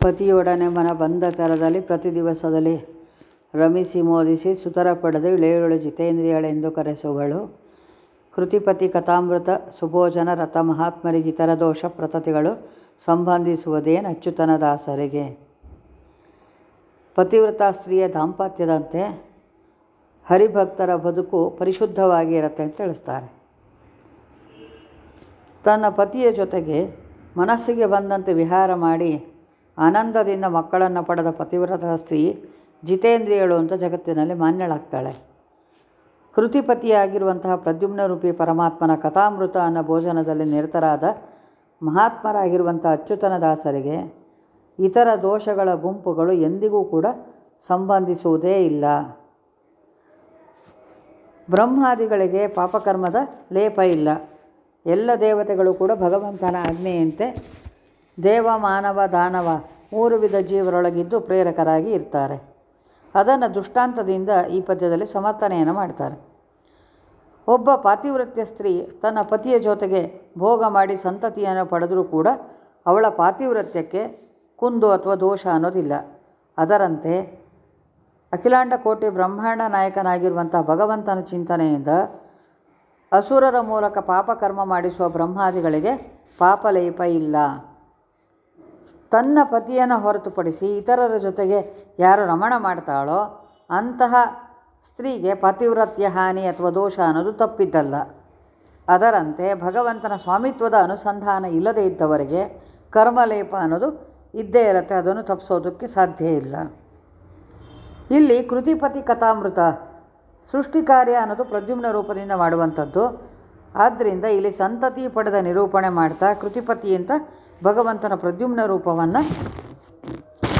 ಪತಿಯೊಡನೆ ಮನ ಬಂದ ತರದಲ್ಲಿ ಪ್ರತಿ ದಿವಸದಲ್ಲಿ ರಮಿಸಿ ಮೋದಿಸಿ ಸುತರ ಪಡೆದು ಇಳೆಯಳು ಜಿತೇಂದ್ರಿಯಳೆಂದು ಕರೆಸುವಳು. ಕೃತಿಪತಿ ಕಥಾಮೃತ, ಸುಭೋಜನ, ರಥ ಮಹಾತ್ಮರಿಗೆ ಇತರ ದೋಷ ಪ್ರತತಿಗಳು ಸಂಬಂಧಿಸುವುದೇನು ಅಚ್ಯುತನ ದಾಸರಿಗೆ. ಪತಿವ್ರತ ಸ್ತ್ರೀಯ ದಾಂಪತ್ಯದಂತೆ ಹರಿಭಕ್ತರ ಬದುಕು ಪರಿಶುದ್ಧವಾಗಿ ಇರುತ್ತೆ ಅಂತ ತಿಳಿಸ್ತಾರೆ. ತನ್ನ ಪತಿಯ ಜೊತೆಗೆ ಮನಸ್ಸಿಗೆ ಬಂದಂತೆ ವಿಹಾರ ಮಾಡಿ ಆನಂದದಿಂದ ಮಕ್ಕಳನ್ನು ಪಡೆದ ಪತಿವ್ರತ ಸ್ತ್ರೀ ಜಿತೇಂದ್ರಿಯಳು ಅಂತ ಜಗತ್ತಿನಲ್ಲಿ ಮಾನ್ಯಳಾಗ್ತಾಳೆ. ಕೃತಿಪತಿಯಾಗಿರುವಂತಹ ಪ್ರದ್ಯುಮ್ನ ರೂಪಿ ಪರಮಾತ್ಮನ ಕಥಾಮೃತ ಅನ್ನೋ ಭೋಜನದಲ್ಲಿ ನಿರತರಾದ ಮಹಾತ್ಮರಾಗಿರುವಂಥ ಅಚ್ಯುತನ ದಾಸರಿಗೆ ಇತರ ದೋಷಗಳ ಗುಂಪುಗಳು ಎಂದಿಗೂ ಕೂಡ ಸಂಬಂಧಿಸುವುದೇ ಇಲ್ಲ. ಬ್ರಹ್ಮಾದಿಗಳಿಗೆ ಪಾಪಕರ್ಮದ ಲೇಪ ಇಲ್ಲ. ಎಲ್ಲ ದೇವತೆಗಳು ಕೂಡ ಭಗವಂತನ ಆಜ್ಞೆಯಂತೆ ದೇವ, ಮಾನವ, ದಾನವ ಮೂರು ವಿಧ ಜೀವರೊಳಗಿದ್ದು ಪ್ರೇರಕರಾಗಿ ಇರ್ತಾರೆ. ಅದನ್ನು ದೃಷ್ಟಾಂತದಿಂದ ಈ ಪದ್ಯದಲ್ಲಿ ಸಮರ್ಥನೆಯನ್ನು ಮಾಡ್ತಾರೆ. ಒಬ್ಬ ಪಾತಿವೃತ್ಯ ಸ್ತ್ರೀ ತನ್ನ ಪತಿಯ ಜೊತೆಗೆ ಭೋಗ ಮಾಡಿ ಸಂತತಿಯನ್ನು ಪಡೆದರೂ ಕೂಡ ಅವಳ ಪಾತಿವೃತ್ಯಕ್ಕೆ ಕುಂದು ಅಥವಾ ದೋಷ ಅನ್ನೋದಿಲ್ಲ. ಅದರಂತೆ ಅಖಿಲಾಂಡ ಕೋಟೆ ಬ್ರಹ್ಮಾಂಡ ನಾಯಕನಾಗಿರುವಂಥ ಭಗವಂತನ ಚಿಂತನೆಯಿಂದ ಅಸುರರ ಮೂಲಕ ಪಾಪಕರ್ಮ ಮಾಡಿಸುವ ಬ್ರಹ್ಮಾದಿಗಳಿಗೆ ಪಾಪಲೇಪ ಇಲ್ಲ. ತನ್ನ ಪತಿಯನ್ನು ಹೊರತುಪಡಿಸಿ ಇತರರ ಜೊತೆಗೆ ಯಾರು ರಮಣ ಮಾಡ್ತಾಳೋ ಅಂತಹ ಸ್ತ್ರೀಗೆ ಪತಿವ್ರತ್ಯ, ಹಾನಿ ಅಥವಾ ದೋಷ ಅನ್ನೋದು ತಪ್ಪಿದ್ದಲ್ಲ. ಅದರಂತೆ ಭಗವಂತನ ಸ್ವಾಮಿತ್ವದ ಅನುಸಂಧಾನ ಇಲ್ಲದೇ ಇದ್ದವರಿಗೆ ಕರ್ಮಲೇಪ ಅನ್ನೋದು ಇದ್ದೇ ಇರುತ್ತೆ, ಅದನ್ನು ತಪ್ಪಿಸೋದಕ್ಕೆ ಸಾಧ್ಯ ಇಲ್ಲ. ಇಲ್ಲಿ ಕೃತಿಪತಿ ಕಥಾಮೃತ, ಸೃಷ್ಟಿ ಕಾರ್ಯ ಅನ್ನೋದು ಪ್ರದ್ಯುಮ್ನ ರೂಪದಿಂದ ಮಾಡುವಂಥದ್ದು. ಆದ್ದರಿಂದ ಇಲ್ಲಿ ಸಂತತಿ ಪಡೆದ ನಿರೂಪಣೆ ಮಾಡ್ತಾ ಕೃತಿಪತಿ ಅಂತ ಭಗವಂತನ ಪ್ರದ್ಯುಮ್ನ ರೂಪವನ್ನು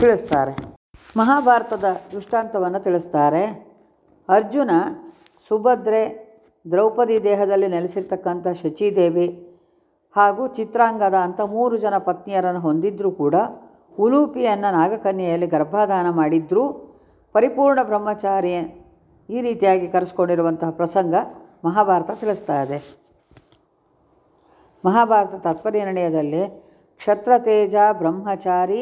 ತಿಳಿಸ್ತಾರೆ. ಮಹಾಭಾರತದ ದೃಷ್ಟಾಂತವನ್ನು ತಿಳಿಸ್ತಾರೆ. ಅರ್ಜುನ ಸುಭದ್ರೆ ದ್ರೌಪದಿ ದೇಹದಲ್ಲಿ ನೆಲೆಸಿರ್ತಕ್ಕಂಥ ಶಚಿದೇವಿ ಹಾಗೂ ಚಿತ್ರಾಂಗದ ಅಂತ ಮೂರು ಜನ ಪತ್ನಿಯರನ್ನು ಹೊಂದಿದ್ರೂ ಕೂಡ ಉಲೂಪಿಯನ್ನು ನಾಗಕನ್ಯೆಯಲ್ಲಿ ಗರ್ಭಾಧಾನ ಮಾಡಿದ್ರೂ. ಪರಿಪೂರ್ಣ ಬ್ರಹ್ಮಚಾರಿ ಈ ರೀತಿಯಾಗಿ ಕರೆಸ್ಕೊಂಡಿರುವಂತಹ ಪ್ರಸಂಗ ಮಹಾಭಾರತ ತಿಳಿಸ್ತಾ ಇದೆ. ಮಹಾಭಾರತ ತಾತ್ಪರ್ಯನಿರ್ಣಯದಲ್ಲಿ ಕ್ಷತ್ರತೇಜ, ಬ್ರಹ್ಮಚಾರಿ,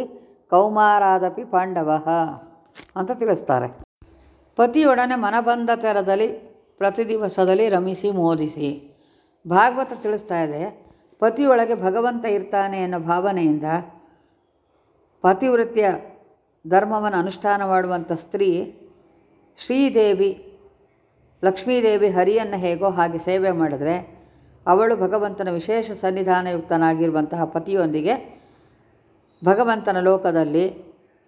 ಕೌಮಾರಾದಪಿ ಪಾಂಡವ ಅಂತ ತಿಳಿಸ್ತಾರೆ. ಪತಿಯೊಡನೆ ಮನಬಂದ ತೆರದಲ್ಲಿ ಪ್ರತಿ ದಿವಸದಲ್ಲಿ ರಮಿಸಿ, ಮೋದಿಸಿ. ಭಾಗವತ ತಿಳಿಸ್ತಾ ಇದೆ, ಪತಿಯೊಳಗೆ ಭಗವಂತ ಇರ್ತಾನೆ ಅನ್ನೋ ಭಾವನೆಯಿಂದ ಪತಿವೃತ್ತಿಯ ಧರ್ಮವನ್ನು ಅನುಷ್ಠಾನ ಮಾಡುವಂಥ ಸ್ತ್ರೀ ಶ್ರೀದೇವಿ, ಲಕ್ಷ್ಮೀದೇವಿ ಹರಿಯನ್ನು ಹೇಗೋ ಹಾಗೆ ಸೇವೆ ಮಾಡಿದ್ರೆ ಅವಳು ಭಗವಂತನ ವಿಶೇಷ ಸನ್ನಿಧಾನಯುಕ್ತನಾಗಿರುವಂತಹ ಪತಿಯೊಂದಿಗೆ ಭಗವಂತನ ಲೋಕದಲ್ಲಿ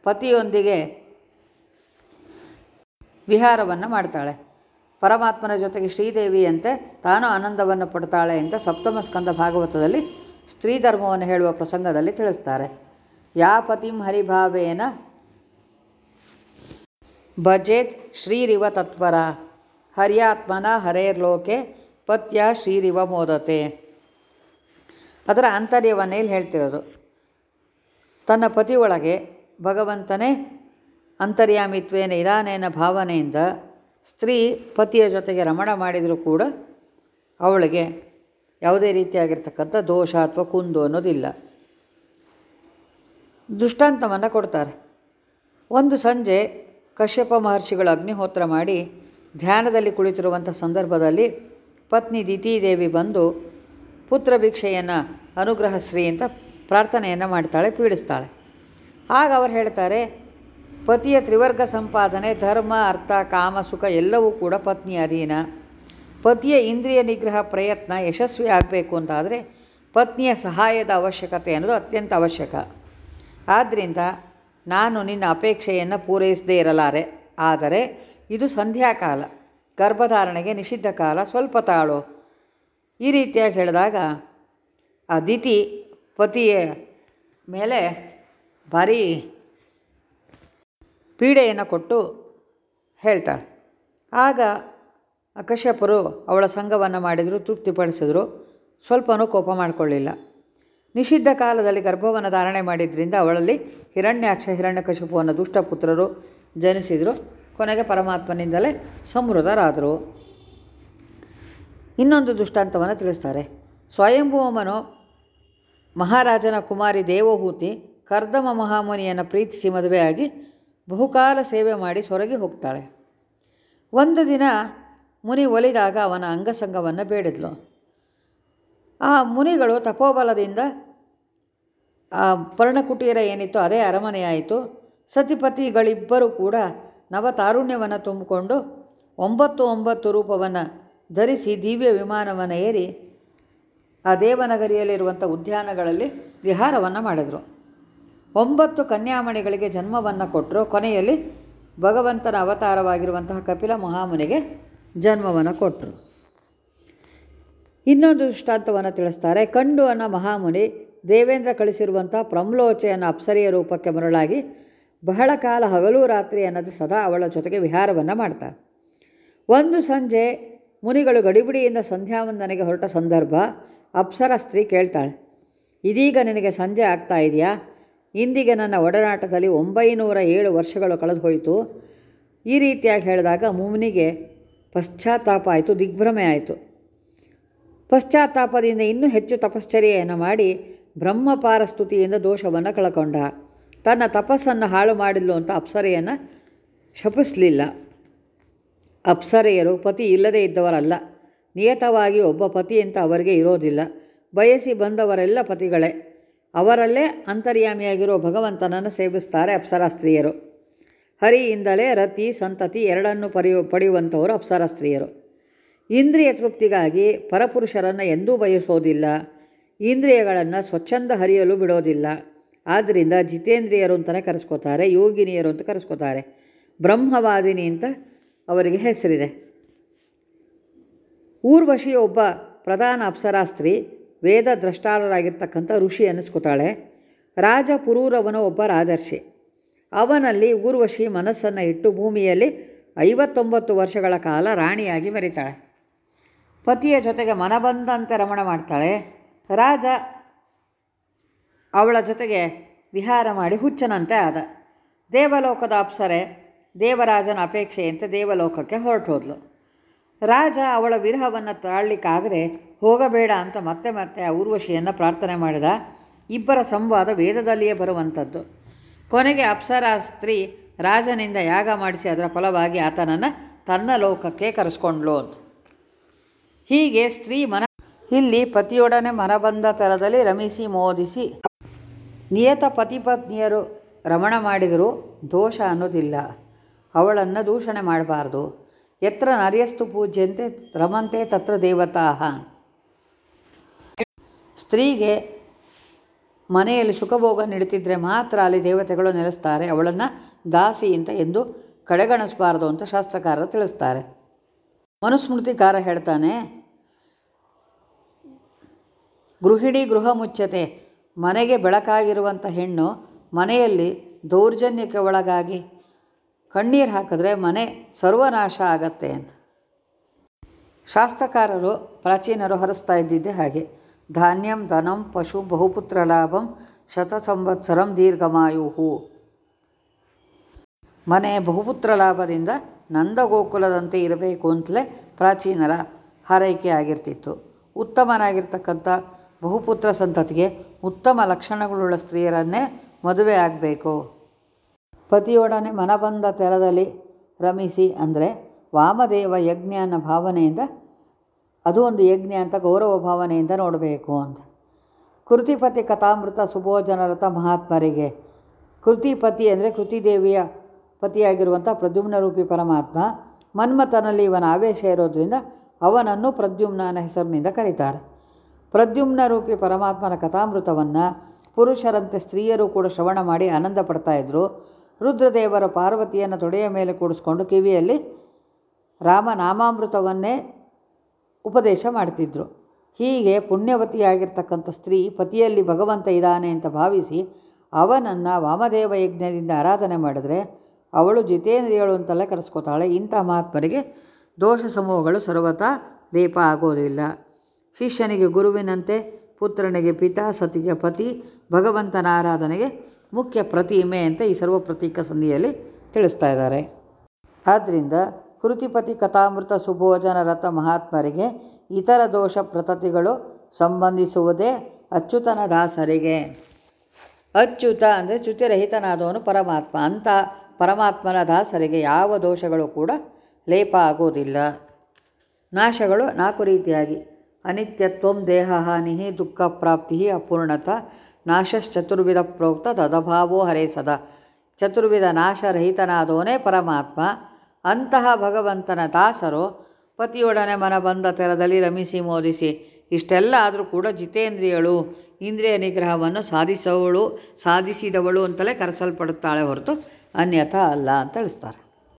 ಪತಿಯೊಂದಿಗೆ ವಿಹಾರವನ್ನು ಮಾಡ್ತಾಳೆ. ಪರಮಾತ್ಮನ ಜೊತೆಗೆ ಶ್ರೀದೇವಿಯಂತೆ ತಾನು ಆನಂದವನ್ನು ಪಡ್ತಾಳೆ ಅಂತ ಸಪ್ತಮ ಸ್ಕಂದ ಭಾಗವತದಲ್ಲಿ ಸ್ತ್ರೀ ಧರ್ಮವನ್ನು ಹೇಳುವ ಪ್ರಸಂಗದಲ್ಲಿ ತಿಳಿಸ್ತಾರೆ. ಯಾ ಪತಿಂ ಹರಿಭಾವೇನ ಭಜೇತ್ ಶ್ರೀರಿವ ತತ್ಪರ ಹರ್ಯಾತ್ಮನ ಹರೇರ್ಲೋಕೆ ಪತ್ಯ ಶ್ರೀರಿವ ಮೋದತೆ. ಅದರ ಆಂತರ್ಯವನ್ನೇ ಇಲ್ಲಿ ಹೇಳ್ತಿರೋದು. ತನ್ನ ಪತಿಯೊಳಗೆ ಭಗವಂತನೇ ಅಂತರ್ಯಾಮಿತ್ವೇನ ಇರಾನೇನ ಭಾವನೆಯಿಂದ ಸ್ತ್ರೀ ಪತಿಯ ಜೊತೆಗೆ ರಮಣ ಮಾಡಿದರೂ ಕೂಡ ಅವಳಿಗೆ ಯಾವುದೇ ರೀತಿಯಾಗಿರ್ತಕ್ಕಂಥ ದೋಷ ಅಥವಾ ಕುಂದು ಅನ್ನೋದಿಲ್ಲ. ದೃಷ್ಟಾಂತವನ್ನು ಕೊಡ್ತಾರೆ. ಒಂದು ಸಂಜೆ ಕಶ್ಯಪ ಮಹರ್ಷಿಗಳು ಅಗ್ನಿಹೋತ್ರ ಮಾಡಿ ಧ್ಯಾನದಲ್ಲಿ ಕುಳಿತಿರುವಂಥ ಸಂದರ್ಭದಲ್ಲಿ ಪತ್ನಿ ದಿತೀದೇವಿ ಬಂದು ಪುತ್ರ ಭಿಕ್ಷೆಯನ್ನು ಅನುಗ್ರಹಶ್ರೀ ಅಂತ ಪ್ರಾರ್ಥನೆಯನ್ನು ಮಾಡ್ತಾಳೆ, ಪೀಡಿಸ್ತಾಳೆ. ಆಗ ಅವರು ಹೇಳ್ತಾರೆ, ಪತಿಯ ತ್ರಿವರ್ಗ ಸಂಪಾದನೆ, ಧರ್ಮ, ಅರ್ಥ, ಕಾಮ, ಸುಖ ಎಲ್ಲವೂ ಕೂಡ ಪತ್ನಿ ಅಧೀನ. ಪತಿಯ ಇಂದ್ರಿಯ ನಿಗ್ರಹ ಪ್ರಯತ್ನ ಯಶಸ್ವಿ ಆಗಬೇಕು ಅಂತಾದರೆ ಪತ್ನಿಯ ಸಹಾಯದ ಅವಶ್ಯಕತೆ ಅನ್ನೋದು ಅತ್ಯಂತ ಅವಶ್ಯಕ. ಆದ್ದರಿಂದ ನಾನು ನಿನ್ನ ಅಪೇಕ್ಷೆಯನ್ನು ಪೂರೈಸದೇ ಇರಲಾರೆ. ಆದರೆ ಇದು ಸಂಧ್ಯಾಕಾಲ. ಗರ್ಭಧಾರಣೆಗೆ ನಿಷಿದ್ಧ ಕಾಲ ಸ್ವಲ್ಪ ತಾಳು. ಈ ರೀತಿಯಾಗಿ ಹೇಳಿದಾಗ ಅದಿತಿ ಪತಿಯ ಮೇಲೆ ಭಾರಿ ಪೀಡೆಯನ್ನು ಕೊಟ್ಟು ಹೇಳ್ತಾಳೆ. ಆಗ ಕಶ್ಯಪರು ಅವಳ ಸಂಘವನ್ನು ಮಾಡಿದರು, ತೃಪ್ತಿಪಡಿಸಿದ್ರು. ಸ್ವಲ್ಪನೂ ಕೋಪ ಮಾಡಿಕೊಳ್ಳಿಲ್ಲ. ನಿಷಿದ್ಧ ಕಾಲದಲ್ಲಿ ಗರ್ಭವನ್ನು ಧಾರಣೆ ಮಾಡಿದ್ರಿಂದ ಅವಳಲ್ಲಿ ಹಿರಣ್ಯಾಕ್ಷ ಹಿರಣ್ಯಕಶಿಪು ಅನ್ನೋ ದುಷ್ಟಪುತ್ರರು ಜನಿಸಿದರು. ಕೊನೆಗೆ ಪರಮಾತ್ಮನಿಂದಲೇ ಸಮೃದ್ಧರಾದರು. ಇನ್ನೊಂದು ದೃಷ್ಟಾಂತವನ್ನು ತಿಳಿಸ್ತಾರೆ. ಸ್ವಯಂಭೂಮನು ಮಹಾರಾಜನ ಕುಮಾರಿ ದೇವಹೂತಿ ಕರ್ದಮ ಮಹಾಮುನಿಯನ್ನು ಪ್ರೀತಿಸಿ ಮದುವೆಯಾಗಿ ಬಹುಕಾಲ ಸೇವೆ ಮಾಡಿ ಸೊರಗಿ ಹೋಗ್ತಾಳೆ. ಒಂದು ದಿನ ಮುನಿ ಒಲಿದಾಗ ಅವನ ಅಂಗಸಂಗವನ್ನು ಬೇಡಿದ್ಲು. ಆ ಮುನಿಗಳು ತಪೋಬಲದಿಂದ ಆ ಪರ್ಣಕುಟೀರ ಏನಿತ್ತು ಅದೇ ಅರಮನೆಯಾಯಿತು. ಸತಿಪತಿಗಳಿಬ್ಬರೂ ಕೂಡ ನವತಾರುಣ್ಯವನ್ನು ತುಂಬಿಕೊಂಡು ಒಂಬತ್ತು ಒಂಬತ್ತು ರೂಪವನ್ನು ಧರಿಸಿ ದಿವ್ಯ ವಿಮಾನವನ್ನು ಏರಿ ಆ ದೇವನಗರಿಯಲ್ಲಿರುವಂಥ ಉದ್ಯಾನಗಳಲ್ಲಿ ವಿಹಾರವನ್ನು ಮಾಡಿದರು. ಒಂಬತ್ತು ಕನ್ಯಾಮಣಿಗಳಿಗೆ ಜನ್ಮವನ್ನು ಕೊಟ್ಟರು ಕೊನೆಯಲ್ಲಿ ಭಗವಂತನ ಅವತಾರವಾಗಿರುವಂತಹ ಕಪಿಲ ಮಹಾಮುನಿಗೆ ಜನ್ಮವನ್ನು ಕೊಟ್ಟರು ಇನ್ನೊಂದು ದೃಷ್ಟಾಂತವನ್ನು ತಿಳಿಸ್ತಾರೆ. ಕಂಡು ಅನ್ನೋ ಮಹಾಮುನಿ ದೇವೇಂದ್ರ ಕಳಿಸಿರುವಂಥ ಪ್ರಮ್ಲೋಚೆಯನ್ನು ಅಪ್ಸರಿಯ ರೂಪಕ್ಕೆ ಮರಳಾಗಿ ಬಹಳ ಕಾಲ ಹಗಲು ರಾತ್ರಿ ಅನ್ನದು ಸದಾ ಅವಳ ಜೊತೆಗೆ ವಿಹಾರವನ್ನು ಮಾಡ್ತಾರೆ ಒಂದು ಸಂಜೆ ಮುನಿಗಳು ಗಡಿಬಿಡಿಯಿಂದ ಸಂಧ್ಯಾವಂದನೆಗೆ ಹೊರಟ ಸಂದರ್ಭ ಅಪ್ಸರ ಸ್ತ್ರೀ ಕೇಳ್ತಾಳೆ, ಇದೀಗ ನಿನಗೆ ಸಂಜೆ ಆಗ್ತಾ ಇದೆಯಾ? ಇಂದಿಗೆ ನನ್ನ ಒಡನಾಟದಲ್ಲಿ ಒಂಬೈನೂರ ಏಳು ವರ್ಷಗಳು ಕಳೆದು ಹೋಯಿತು. ಈ ರೀತಿಯಾಗಿ ಹೇಳಿದಾಗ ಮುನಿಗೆ ಪಶ್ಚಾತ್ತಾಪ ಆಯಿತು, ದಿಗ್ಭ್ರಮೆ ಆಯಿತು. ಪಶ್ಚಾತ್ತಾಪದಿಂದ ಇನ್ನೂ ಹೆಚ್ಚು ತಪಶ್ಚರ್ಯೆಯನ್ನು ಮಾಡಿ ಬ್ರಹ್ಮಪಾರ ಸ್ತುತಿಯಿಂದ ದೋಷವನ್ನು ಕಳ್ಕೊಂಡ. ತನ್ನ ತಪಸ್ಸನ್ನು ಹಾಳು ಮಾಡಿದ್ಲು ಅಂತ ಅಪ್ಸರೆಯನ್ನು ಶಪಿಸಲಿಲ್ಲ. ಅಪ್ಸರೆಯರು ಪತಿ ಇಲ್ಲದೇ ಇದ್ದವರಲ್ಲ. ನಿಯತವಾಗಿ ಒಬ್ಬ ಪತಿ ಅಂತ ಅವರಿಗೆ ಇರೋದಿಲ್ಲ. ಬಯಸಿ ಬಂದವರೆಲ್ಲ ಪತಿಗಳೇ. ಅವರಲ್ಲೇ ಅಂತರ್ಯಾಮಿಯಾಗಿರೋ ಭಗವಂತನನ್ನು ಸೇವಿಸ್ತಾರೆ ಅಪ್ಸರಾ ಸ್ತ್ರೀಯರು. ಹರಿಯಿಂದಲೇ ರತಿ, ಸಂತತಿ ಎರಡನ್ನು ಪಡೆಯು, ಪಡೆಯುವಂಥವರು ಅಪ್ಸರಾಸ್ತ್ರೀಯರು ಇಂದ್ರಿಯ ತೃಪ್ತಿಗಾಗಿ ಪರಪುರುಷರನ್ನು ಎಂದೂ ಬಯಸೋದಿಲ್ಲ. ಇಂದ್ರಿಯಗಳನ್ನು ಸ್ವಚ್ಛಂದ ಹರಿಯಲು ಬಿಡೋದಿಲ್ಲ. ಆದ್ದರಿಂದ ಜಿತೇಂದ್ರಿಯರು ಅಂತಲೇ ಕರೆಸ್ಕೋತಾರೆ, ಯೋಗಿನಿಯರು ಅಂತ ಕರೆಸ್ಕೋತಾರೆ. ಬ್ರಹ್ಮವಾದಿನಿ ಅಂತ ಅವರಿಗೆ ಹೆಸರಿದೆ. ಊರ್ವಶಿ ಒಬ್ಬ ಪ್ರಧಾನ ಅಪ್ಸರಾಸ್ತ್ರಿ, ವೇದ ದ್ರಷ್ಟಾರರಾಗಿರ್ತಕ್ಕಂಥ ಋಷಿ ಅನ್ನಿಸ್ಕೊತಾಳೆ. ರಾಜ ಪುರೂರವನ ಒಬ್ಬ ರಾಜರ್ಷಿ. ಅವನಲ್ಲಿ ಊರ್ವಶಿ ಮನಸ್ಸನ್ನು ಇಟ್ಟು ಭೂಮಿಯಲ್ಲಿ ಐವತ್ತೊಂಬತ್ತು ವರ್ಷಗಳ ಕಾಲ ರಾಣಿಯಾಗಿ ಮೆರಿತಾಳೆ. ಪತಿಯ ಜೊತೆಗೆ ಮನಬಂದಂತೆ ರಮಣ ಮಾಡ್ತಾಳೆ. ರಾಜ ಅವಳ ಜೊತೆಗೆ ವಿಹಾರ ಮಾಡಿ ಹುಚ್ಚನಂತೆ ಆದ. ದೇವಲೋಕದ ಅಪ್ಸರೆ, ದೇವರಾಜನ ಅಪೇಕ್ಷೆಯಂತೆ ದೇವಲೋಕಕ್ಕೆ ಹೊರಟು ಹೋದ್ಲು ರಾಜ ಅವಳ ವಿರಹವನ್ನು ತಾಳಲಿಕ್ಕಾಗದೆ ಹೋಗಬೇಡ ಅಂತ ಮತ್ತೆ ಮತ್ತೆ ಆ ಊರ್ವಶಿಯನ್ನು ಪ್ರಾರ್ಥನೆ ಮಾಡಿದ. ಇಬ್ಬರ ಸಂವಾದ ವೇದದಲ್ಲಿಯೇ ಬರುವಂಥದ್ದು ಕೊನೆಗೆ ಅಪ್ಸರಾ ಸ್ತ್ರೀ ರಾಜನಿಂದ ಯಾಗ ಮಾಡಿಸಿ ಅದರ ಫಲವಾಗಿ ಆತನನ್ನು ತನ್ನ ಲೋಕಕ್ಕೆ ಕರೆಸ್ಕೊಂಡ್ಲು ಅಂತ ಹೀಗೆ ಸ್ತ್ರೀ ಮನ ಇಲ್ಲಿ ಪತಿಯೊಡನೆ ಮನಬಂದ ತರದಲ್ಲಿ ರಮಿಸಿ ಮೋದಿಸಿ ನಿಯತ ಪತಿಪತ್ನಿಯರು ರಮಣ ಮಾಡಿದರೂ ದೋಷ ಅನ್ನೋದಿಲ್ಲ. ಅವಳನ್ನು ದೂಷಣೆ ಮಾಡಬಾರ್ದು. ಎತ್ರ ನರ್ಯಸ್ತು ಪೂಜ್ಯಂತೆ ರಮಂತೆ ತತ್ರ ದೇವತಾ. ಸ್ತ್ರೀಗೆ ಮನೆಯಲ್ಲಿ ಸುಖಭೋಗ ನೀಡುತ್ತಿದ್ದರೆ ಮಾತ್ರ ಅಲ್ಲಿ ದೇವತೆಗಳು ನೆಲೆಸ್ತಾರೆ. ಅವಳನ್ನು ದಾಸಿ ಅಂತ ಎಂದು ಕಡೆಗಣಿಸಬಾರ್ದು ಅಂತ ಶಾಸ್ತ್ರಕಾರರು ತಿಳಿಸ್ತಾರೆ. ಮನುಸ್ಮೃತಿಕಾರ ಹೇಳ್ತಾನೆ, ಗೃಹಿಣಿ ಗೃಹ ಮುಚ್ಚತೆ. ಮನೆಗೆ ಬೆಳಕಾಗಿರುವಂಥ ಹೆಣ್ಣು ಮನೆಯಲ್ಲಿ ದೌರ್ಜನ್ಯಕ್ಕೆ ಒಳಗಾಗಿ ಕಣ್ಣೀರು ಹಾಕಿದ್ರೆ ಮನೆ ಸರ್ವನಾಶ ಆಗತ್ತೆ ಅಂತ. ಶಾಸ್ತ್ರಕಾರರು ಪ್ರಾಚೀನರು ಹರಿಸ್ತಾ ಇದ್ದಿದ್ದೆ ಹಾಗೆ. ಧಾನ್ಯಂ ಧನಂ ಪಶು ಬಹುಪುತ್ರ ಲಾಭಂ ಶತ ಸಂವತ್ಸರಂ ದೀರ್ಘಮಾಯುಹು. ಮನೆ ಬಹುಪುತ್ರ ಲಾಭದಿಂದ ನಂದಗೋಕುಲದಂತೆ ಇರಬೇಕು ಅಂತಲೇ ಪ್ರಾಚೀನರ ಹಾರೈಕೆ ಆಗಿರ್ತಿತ್ತು. ಉತ್ತಮನಾಗಿರ್ತಕ್ಕಂಥ ಬಹುಪುತ್ರ ಸಂತತಿಗೆ ಉತ್ತಮ ಲಕ್ಷಣಗಳುಳ್ಳ ಸ್ತ್ರೀಯರನ್ನೇ ಮದುವೆ ಆಗಬೇಕು. ಪತಿಯೊಡನೆ ಮನಬಂದ ತೆರದಲ್ಲಿ ರಮಿಸಿ ಅಂದರೆ ವಾಮದೇವ ಯಜ್ಞ ಅನ್ನೋ ಭಾವನೆಯಿಂದ, ಅದು ಒಂದು ಯಜ್ಞ ಅಂತ ಗೌರವ ಭಾವನೆಯಿಂದ ನೋಡಬೇಕು ಅಂತ. ಕೃತಿಪತಿ ಕಥಾಮೃತ ಸುಭೋಜನರಥ ಮಹಾತ್ಮರಿಗೆ. ಕೃತಿಪತಿ ಅಂದರೆ ಕೃತಿದೇವಿಯ ಪತಿಯಾಗಿರುವಂಥ ಪ್ರದ್ಯುಮ್ನ ರೂಪಿ ಪರಮಾತ್ಮ, ಮನ್ಮಥನಲ್ಲಿ ಇವನ ಆವೇಶ ಇರೋದ್ರಿಂದ ಅವನನ್ನು ಪ್ರದ್ಯುಮ್ನ ಹೆಸರಿನಿಂದ ಕರೀತಾರೆ. ಪ್ರದ್ಯುಮ್ನ ರೂಪಿ ಪರಮಾತ್ಮನ ಕಥಾಮೃತವನ್ನು ಪುರುಷರಂತೆ ಸ್ತ್ರೀಯರು ಕೂಡ ಶ್ರವಣ ಮಾಡಿ ಆನಂದ ಪಡ್ತಾಯಿದ್ರು ರುದ್ರದೇವರ ಪಾರ್ವತಿಯನ್ನು ತೊಡೆಯ ಮೇಲೆ ಕೂಡಿಸ್ಕೊಂಡು ಕಿವಿಯಲ್ಲಿ ರಾಮನಾಮಾಮೃತವನ್ನೇ ಉಪದೇಶ ಮಾಡ್ತಿದ್ರು. ಹೀಗೆ ಪುಣ್ಯವತಿಯಾಗಿರ್ತಕ್ಕಂಥ ಸ್ತ್ರೀ ಪತಿಯಲ್ಲಿ ಭಗವಂತ ಇದ್ದಾನೆ ಅಂತ ಭಾವಿಸಿ ಅವನನ್ನು ವಾಮದೇವ ಯಜ್ಞದಿಂದ ಆರಾಧನೆ ಮಾಡಿದ್ರೆ ಅವಳು ಜಿತೇಂದ್ರಿಯಳು ಅಂತಲೇ ಕರೆಸ್ಕೋತಾಳೆ. ಇಂಥ ಮಹಾತ್ಮರಿಗೆ ದೋಷ ಸಮೂಹಗಳು ಸರ್ವತಾ ದೀಪ ಆಗೋದಿಲ್ಲ. ಶಿಷ್ಯನಿಗೆ ಗುರುವಿನಂತೆ, ಪುತ್ರನಿಗೆ ಪಿತಾ, ಸತಿಗೆ ಪತಿ, ಭಗವಂತನ ಆರಾಧನೆಗೆ ಮುಖ್ಯ ಪ್ರತಿಮೆ ಅಂತ ಈ ಸರ್ವ ಪ್ರತೀಕ ಸಂಧಿಯಲ್ಲಿ ತಿಳಿಸ್ತಾ ಇದ್ದಾರೆ. ಆದ್ದರಿಂದ ಕೃತಿಪತಿ ಕಥಾಮೃತ ಸುಭೋಜನ ರಥ ಮಹಾತ್ಮರಿಗೆ ಇತರ ದೋಷ ಪ್ರತತಿಗಳು ಸಂಬಂಧಿಸುವುದೇ ಅಚ್ಯುತನ ದಾಸರಿಗೆ. ಅಚ್ಯುತ ಅಂದರೆ ಚ್ಯುತಿರಹಿತನಾದವನು ಪರಮಾತ್ಮ ಅಂತ ಪರಮಾತ್ಮನ ದಾಸರಿಗೆ ಯಾವ ದೋಷಗಳು ಕೂಡ ಲೇಪ ಆಗೋದಿಲ್ಲ. ನಾಶಗಳು ನಾಲ್ಕು ರೀತಿಯಾಗಿ ಅನಿತ್ಯತ್ವಂ ದುಃಖ ಪ್ರಾಪ್ತಿ ಅಪೂರ್ಣತ ನಾಶಶ್ಚತುರ್ವಿಧ ಪ್ರೋಕ್ತ ತದಭಾವೋ ಹರೇ ಸದಾ. ಚತುರ್ವಿಧ ನಾಶರಹಿತನಾದೋನೇ ಪರಮಾತ್ಮ. ಅಂತಹ ಭಗವಂತನ ದಾಸರು ಪತಿಯೊಡನೆ ಮನಬಂಧ ತೆರದಲ್ಲಿ ರಮಿಸಿ ಮೋದಿಸಿ, ಇಷ್ಟೆಲ್ಲ ಆದರೂ ಕೂಡ ಜಿತೇಂದ್ರಿಯಳು, ಇಂದ್ರಿಯ ನಿಗ್ರಹವನ್ನು ಸಾಧಿಸವಳು, ಸಾಧಿಸಿದವಳು ಅಂತಲೇ ಕರೆಸಲ್ಪಡುತ್ತಾಳೆ ಹೊರತು ಅನ್ಯಥಾ ಅಲ್ಲ ಅಂತ ತಿಳಿಸ್ತಾರೆ.